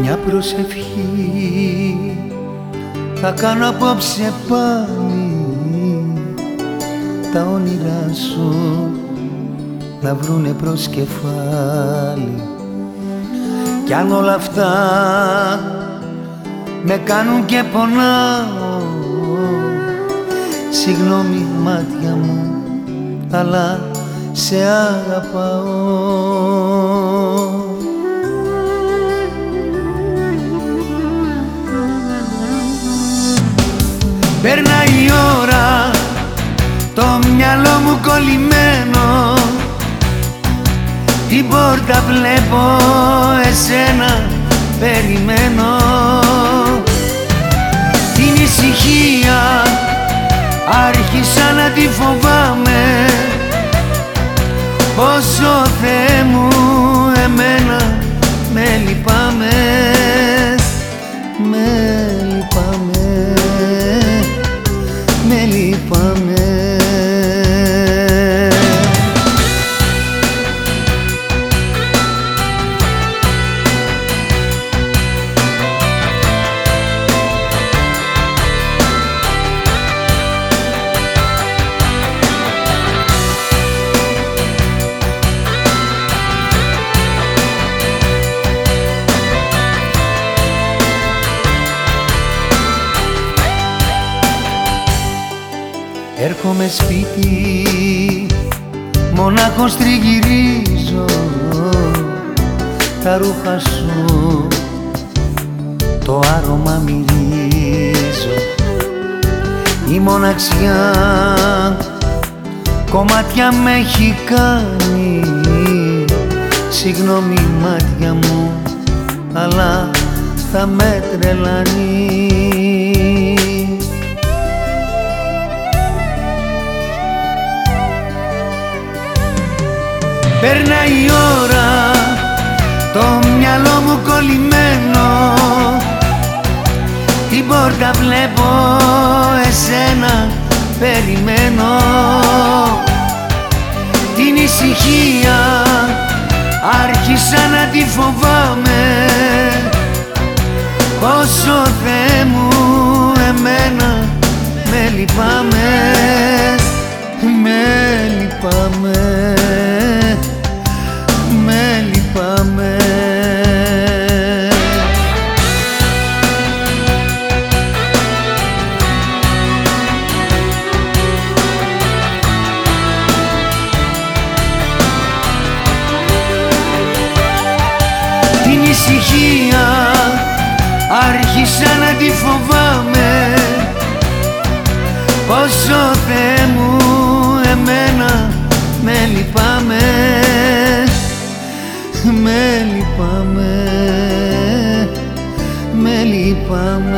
μια προσευχή. Θα κάνω απόψε πάλι τα όνειρά σου να βρούνε προς κεφάλι. Κι αν όλα αυτά με κάνουν και πονάω Συγγνώμη μάτια μου αλλά σε αγαπάω μου κολλημένο. Την πόρτα βλέπω εσένα περιμένω. Την ησυχία άρχισα να τη φοβάμαι. Πόσο Θεέ μου εμένα με λυπάμαι. Με λυπάμαι, με λυπάμαι Έρχομαι σπίτι, μονάχος τριγυρίζω τα ρούχα σου, το άρωμα μυρίζω η μοναξιά κομμάτια με έχει κάνει. Συγγνώμη μάτια μου, αλλά θα με τρελάνει Περνάει η ώρα, το μυαλό μου κολλημένο. Την πόρτα βλέπω, εσένα περιμένω. Την ησυχία άρχισα να τη φοβάμαι. Πόσο Θεέ μου εμένα με λυπάμαι Την ησυχία. Άρχισα να τη φοβάμαι. Πόσο Θεέ μου εμένα με λυπάμαι. Με λυπάμαι, με λυπάμαι